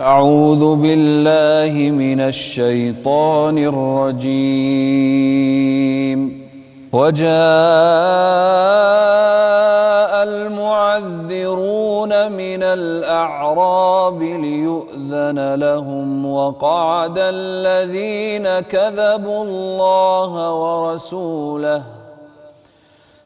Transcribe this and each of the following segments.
أعوذ بالله من الشيطان الرجيم. وجاء المعذرون من الأعراب ليؤذن لهم وقعد الذين كذبوا الله ورسوله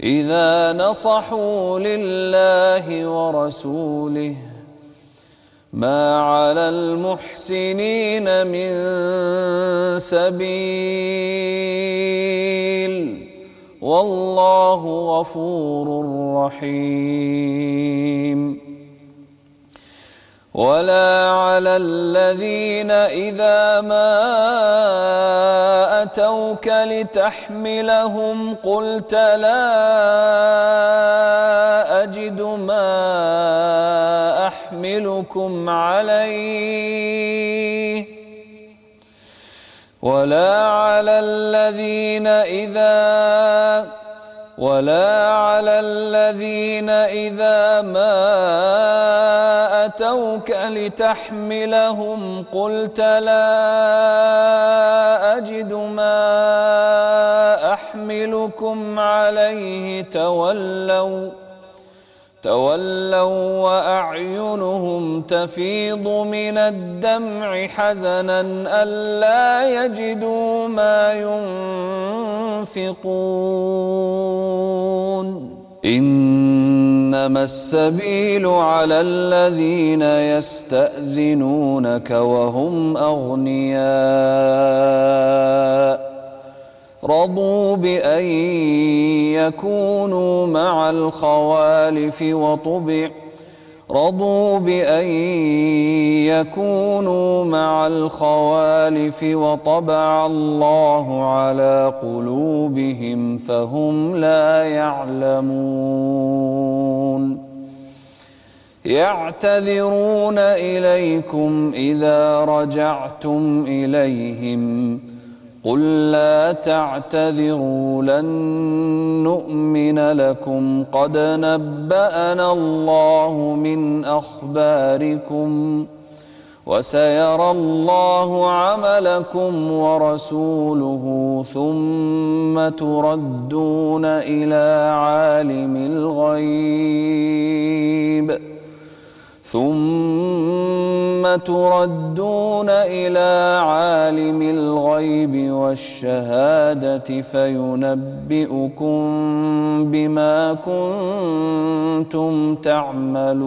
إذا نصحوا لله ورسوله ما على المحسنين من سبيل والله غفور رحيم. ولا على الذين إذا ما أتوك لتحملهم قلت لا أجد ما أحملكم عليه ولا على الذين إذا ولا على الذين إذا ما أتوك لتحملهم. قلت لا أجد ما أحملكم عليه. تولوا تولوا وأعينهم تفيض من الدمع حزنا ألا يجدوا ما ينفقون. إنما السبيل على الذين يستأذنونك وهم أغنياء رضوا بأن يكونوا مع الخوالف وطبع رضوا بأن يكونوا مع الخوالف وطبع الله على قلوبهم فهم لا يعلمون. يعتذرون إليكم إذا رجعتم إليهم. قل لا تعتذروا لن نؤمن لكم. قد نبأنا الله من أخباركم. وسيرى الله عملكم ورسوله ثم تردون إلى عالم الغيب. ثم تردون إلى عالم الغيب والشهادة فينبئكم بما كنتم تعملون.